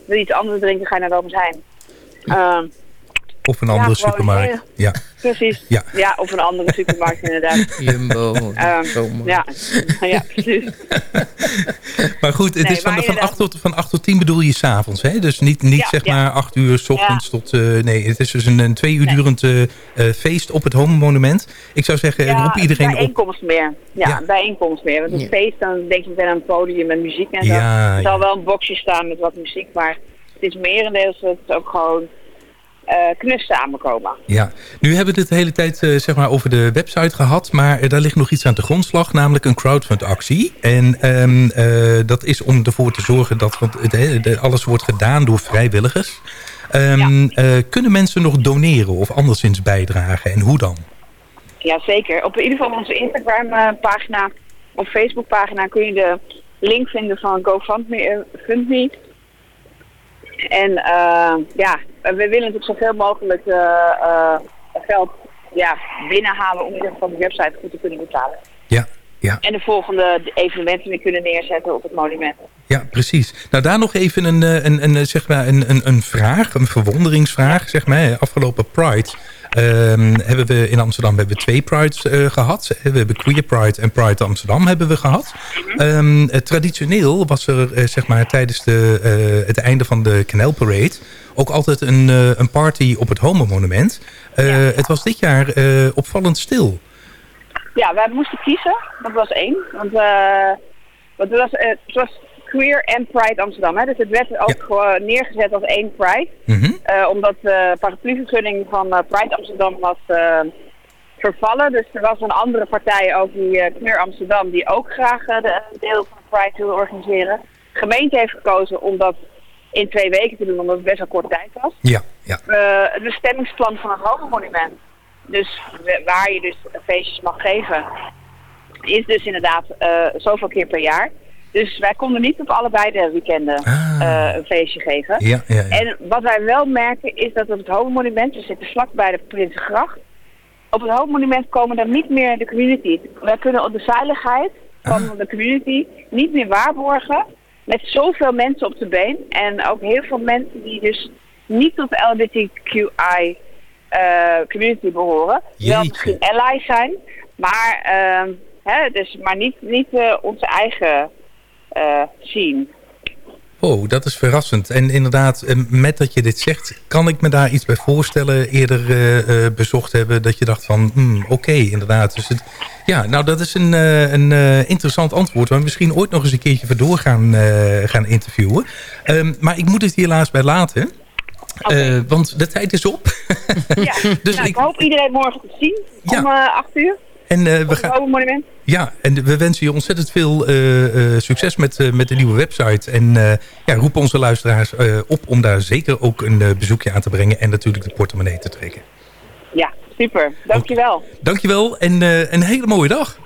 Wil je iets anders drinken, ga je naar Albert Heijn. Of een andere supermarkt? heel- Ja. precies. Ja. Ja. of een andere supermarkt inderdaad. Jumbo. Ehm, zomaar. ja. ja, precies. Maar goed, het Nee, is van, van, inderdaad- 8 tot, van 8 tot 10 bedoel je s'avonds, hè? Dus niet, niet Ja, zeg ja. maar 8 uur s ochtends tot... eh, nee, het is dus een, een twee uur durend eh, eh, feest op het Home Monument. Ik zou zeggen, Ja, roep iedereen op. bijeenkomst meer. Ja, Ja. bijeenkomst meer. Want een Ja. feest, dan denk je meteen aan een podium met muziek en zo. Ja, er zal wel een boxje staan met wat muziek, maar het is merendeels het is ook gewoon eh knus samenkomen. Ja, nu hebben we het de hele tijd eh, zeg maar over de website gehad, maar eh, daar ligt nog iets aan de grondslag, namelijk een crowdfund-actie. En ehm, eh, dat is om ervoor te zorgen dat want het, alles wordt gedaan door vrijwilligers. Ehm, eh, kunnen mensen nog doneren of anderszins bijdragen en hoe dan? Ja, zeker. Op in ieder geval onze Instagram-pagina of Facebook-pagina kun je de link vinden van GoFundMe. En eh, ja, we willen natuurlijk zoveel mogelijk eh, eh, geld ja, binnenhalen om in ieder geval de website goed te kunnen betalen. Ja, ja. En de volgende evenementen weer kunnen neerzetten op het monument. Ja, precies. Nou, daar nog even een, een, een, zeg maar een, een, een vraag, een verwonderingsvraag. Zeg maar. Afgelopen Pride ehm, hebben we in Amsterdam hebben we twee Prides eh, gehad. We hebben Queer Pride en Pride Amsterdam hebben we gehad. Ehm, eh, traditioneel was er eh, zeg maar, tijdens de, het einde van de Canal Parade ook altijd een, een party op het Homo Monument. Het was dit jaar opvallend stil. Ja, wij moesten kiezen. Dat was één. Want, want het, was, het was Queer en Pride Amsterdam. Hè? Dus het werd ook neergezet als één Pride. Eh, omdat de parapluvergunning van eh, Pride Amsterdam was eh, vervallen. Dus er was een andere partij ook, die Queer Amsterdam, die ook graag de deel van Pride wilde organiseren. De gemeente heeft gekozen om dat in twee weken te doen, omdat het best wel kort tijd was. Ja, ja. Het bestemmingsplan van het Hogenmonument. Dus waar je dus feestjes mag geven, is dus inderdaad zoveel keer per jaar. Dus wij konden niet op allebei de weekenden eh, een feestje geven. Ja, ja, ja. En wat wij wel merken is dat op het Hoogmonument, we zitten vlak bij de Prinsengracht, op het Hoogmonument komen dan niet meer de community. Wij kunnen de veiligheid van de community niet meer waarborgen met zoveel mensen op de been. En ook heel veel mensen die dus niet tot de LGBTQI eh, community behoren. Wel Jeetje. misschien allies zijn, maar, ehm, hè, dus, maar niet, niet eh, onze eigen eh scene. Oh, dat is verrassend. En inderdaad, eh, met dat je dit zegt, kan ik me daar iets bij voorstellen. Eerder eh, bezocht hebben dat je dacht van, hmm, oké, inderdaad. Dus het, ja, nou dat is een, een interessant antwoord. Waar we misschien ooit nog eens een keertje verdoor gaan, gaan interviewen. Ehm, maar ik moet het helaas bij laten. Want de tijd is op. Ja, Dus nou, ik- ik hoop iedereen morgen te zien om 8 uur. En eh, we gaan. Hoogmonument. Ja, en we wensen je ontzettend veel eh, eh, succes met, eh, met de nieuwe website. En eh, ja, roepen onze luisteraars eh, op om daar zeker ook een eh, bezoekje aan te brengen. En natuurlijk de portemonnee te trekken. Ja, super. Dankjewel. Dankjewel en eh, een hele mooie dag.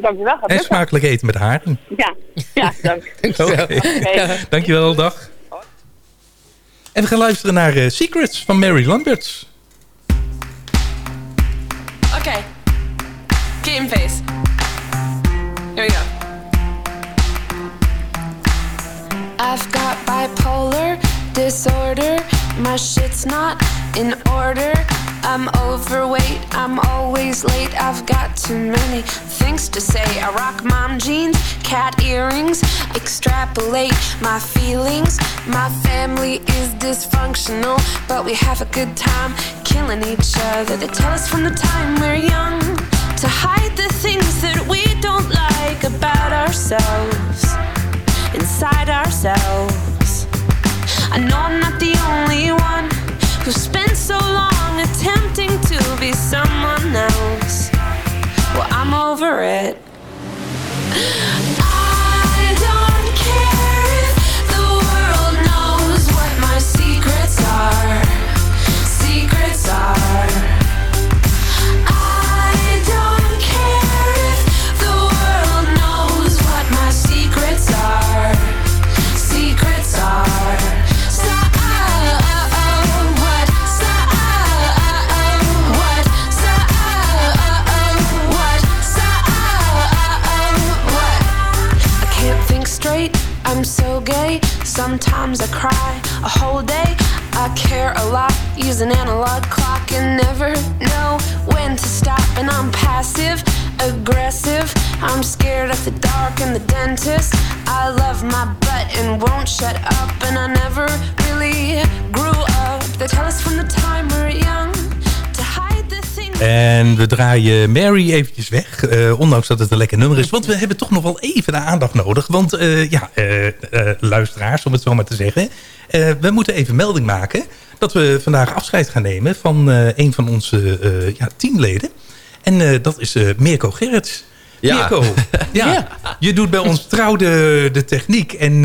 Dankjewel. Gaat En smakelijk eten met haring. Ja, ja dank. Oké. Oké. Dankjewel, dag. En we gaan luisteren naar Secrets van Mary Lamberts. Okay. Game face. Here we go. I've got bipolar disorder. My shit's not in order. I'm overweight, I'm always late. I've got too many things to say. I rock mom jeans, cat earrings, extrapolate my feelings. My family is dysfunctional, but we have a good time killing each other. They tell us from the time we're young to hide the things that we don't like about ourselves, inside ourselves. I know I'm not the only one who spent so long attempting to be someone else. Well, I'm over it. Sometimes I cry a whole day. I care a lot. Use an analog clock and never know when to stop. And I'm passive, aggressive. I'm scared of the dark and the dentist. I love my butt and won't shut up. And I never really grew up. They tell us from the time we're young En we draaien Mary eventjes weg. eh, ondanks dat het een lekker nummer is. Want we hebben toch nog wel even de aandacht nodig. Want eh, ja, eh, luisteraars, om het zo maar te zeggen. we moeten even melding maken dat we vandaag afscheid gaan nemen van een van onze ja, teamleden. En dat is Mirko Gerrits. Ja. Mirko, ja, je doet bij ons trouw de, de techniek. En,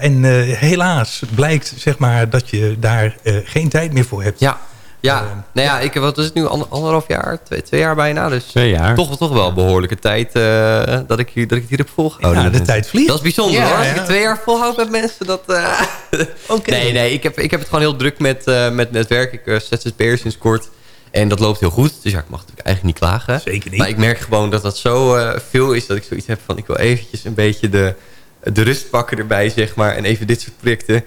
en helaas blijkt zeg maar, dat je daar geen tijd meer voor hebt. Ja, ja. nou ja, ik, wat is het nu, ander- anderhalf jaar, twee, twee jaar bijna. Dus Twee jaar. Toch, toch wel behoorlijke tijd eh, dat, ik hier, dat ik het hier heb volgehouden. Ja, de tijd vliegt. Dat is bijzonder Ja, hoor. Als ja. ik twee jaar volhoud met mensen, dat... eh, Nee, nee, ik heb, ik heb het gewoon heel druk met, eh, met, met werk. Ik uh, ZZP'er sinds kort. En dat loopt heel goed. Dus ja, ik mag natuurlijk eigenlijk niet klagen. Zeker niet. Maar ik merk gewoon dat dat zo veel is dat ik zoiets heb van... ik wil eventjes een beetje de, de rust pakken erbij, zeg maar. En even dit soort projecten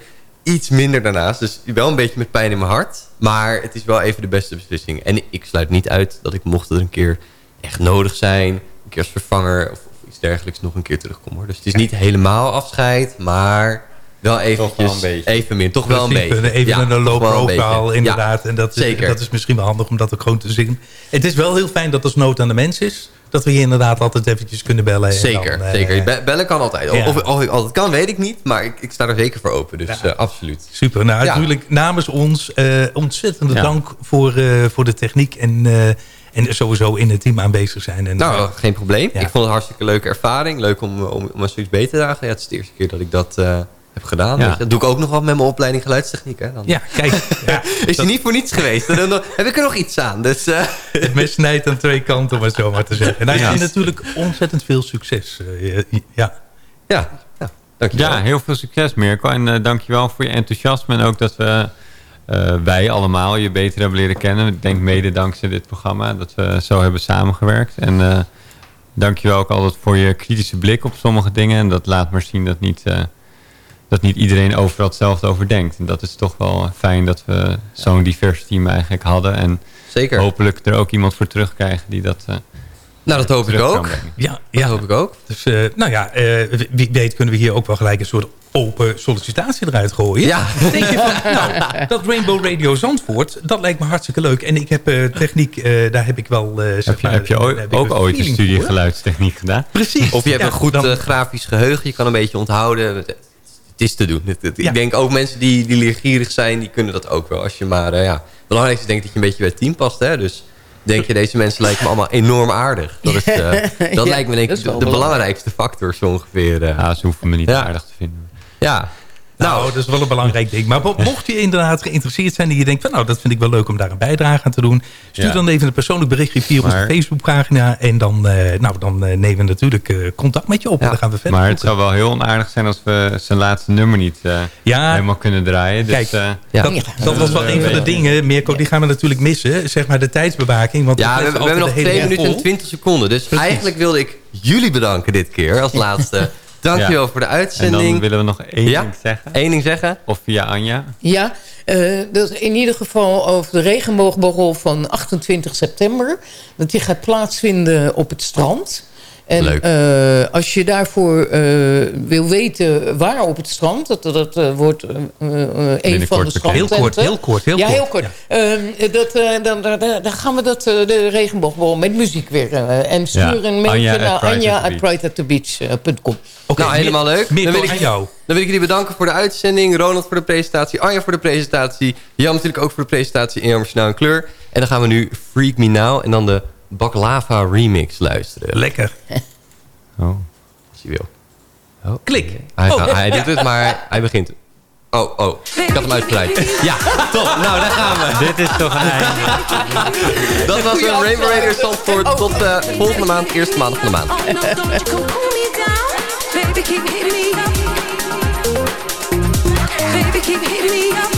iets minder daarnaast. Dus wel een beetje met pijn in mijn hart. Maar het is wel even de beste beslissing. En ik sluit niet uit dat ik mocht het een keer echt nodig zijn... een keer als vervanger of, of iets dergelijks nog een keer terugkom. Hoor. Dus het is niet helemaal afscheid, maar... Wel eventjes, wel een beetje. even meer, toch wel een beetje. Even Ja, een profile, inderdaad. Ja, en dat is, zeker. dat is misschien wel handig om dat ook gewoon te zien. Het is wel heel fijn dat als nood aan de mens is... dat we hier inderdaad altijd eventjes kunnen bellen. en Zeker, dan, eh, zeker. Be- bellen kan altijd. ja. Of, of ik altijd kan, weet ik niet. Maar ik, ik sta er zeker voor open. Dus eh, absoluut. Super. Nou, Ja. natuurlijk namens ons eh, ontzettende dank voor, eh, voor de techniek... En, eh, en sowieso in het team aanwezig zijn. En, Nou, eh, geen probleem. Ik vond het een hartstikke leuke ervaring. Leuk om, om, om zoiets beter te dragen. Ja, het is de eerste keer dat ik dat eh, heb gedaan. Ja. je. Dat doe ik ook nog wel met mijn opleiding geluidstechniek. Hè? Dan ja, kijk. Ja, is hij niet voor niets geweest. Dan, dan heb ik er nog iets aan. Dus, eh, het mes snijdt aan twee kanten, om het zo maar te zeggen. Nou, Ja. en natuurlijk ontzettend veel succes. eh, ja. ja, ja, dankjewel. Ja, heel veel succes Mirko. En eh dankjewel voor je enthousiasme. En ook dat we, eh, wij allemaal je beter hebben leren kennen. Ik denk mede dankzij dit programma dat we zo hebben samengewerkt. En eh dankjewel ook altijd voor je kritische blik op sommige dingen. En dat laat maar zien dat niet, eh, dat niet iedereen overal hetzelfde over denkt. En dat is toch wel fijn dat we zo'n divers team eigenlijk hadden. En Zeker. hopelijk er ook iemand voor terugkrijgen die dat... eh, Nou, dat hoop ik ook. Ja, ja. Dat hoop ik ook. Dus eh, nou ja, eh, wie- weet kunnen we hier ook wel gelijk een soort open sollicitatie eruit gooien. Ja. Denk je van, nou, dat Rainbow Radio Zandvoort, dat lijkt me hartstikke leuk. En ik heb eh, techniek, eh, daar heb ik wel... eh, zeg Heb je, maar, heb je ooit- heb ook ooit een studie voor. geluidstechniek gedaan? Precies. Of je hebt Ja, een goed dan- grafisch geheugen. Je kan een beetje onthouden. Is te doen. Het- het- Ja. Ik denk ook mensen die, die leergierig zijn, die kunnen dat ook wel. Als je maar, eh, ja. Het belangrijkste is denk ik dat je een beetje bij het team past. Hè? Dus denk je, deze mensen lijken me allemaal enorm aardig. Dat, is, eh, dat Ja, lijkt me denk ik de, belangrijkste factor zo ongeveer. eh. Ja, ze hoeven me niet Ja. aardig te vinden. ja. Nou, dat is wel een belangrijk ding. Maar mo- mocht je inderdaad geïnteresseerd zijn... en je denkt van nou, dat vind ik wel leuk om daar een bijdrage aan te doen... stuur Ja. dan even een persoonlijk berichtje via onze Maar- Facebookpagina... en dan, eh, nou, dan eh, nemen we natuurlijk eh, contact met je op. En dan gaan we verder Maar het zoeken. zou wel heel onaardig zijn als we zijn laatste nummer niet eh, Ja. helemaal kunnen draaien. Dus, Kijk, eh, Ja. Dat, dat was wel een van de dingen, Mirko, die gaan we natuurlijk missen. Zeg maar de tijdsbewaking. Want Ja, we, hebben- we hebben nog altijd de 2 hele minuten en dag 20 seconden. Dus eigenlijk wilde ik jullie bedanken dit keer als laatste. Dankjewel voor de uitzending. En dan willen we nog één Ja? ding zeggen. Eén ding zeggen? Of via Anja. Ja, eh, dat in ieder geval over de regenboogborrel van 28 september. Dat die gaat plaatsvinden op het strand. En Leuk. eh, als je daarvoor eh, wil weten waar op het strand... dat, dat eh, wordt een van de bekend. Heel strandtenten. kort, heel kort, heel ja, kort. heel kort. Ehm, dat, eh, dan, dan, dan gaan we dat, eh, de regenboogborrel met muziek weer... eh, en stuur Ja, een mailtje Anja at naar Pride anja at the at prideatthebeach.com. nou, helemaal leuk. Dan, wil ik, aan jou. dan wil ik jullie bedanken voor de uitzending. Ronald voor de presentatie. Anja voor de presentatie. Jan natuurlijk ook voor de presentatie in Amsterdam Kleur. En dan gaan we nu Freak Me Now en dan de Baklava remix luisteren. Lekker. Oh. Als je wil. Oh. Klik. Hij, Oh. gaat- hij doet het, maar hij begint. Oh, oh. Ik had hem uitgebreid. Ja, top. Nou, daar gaan we. Dit is toch een einde. Dat was een Rainbow Raiders Zandvoort. Tot eh, volgende maand, eerste maandag van de maand. Baby, keep hitting me up.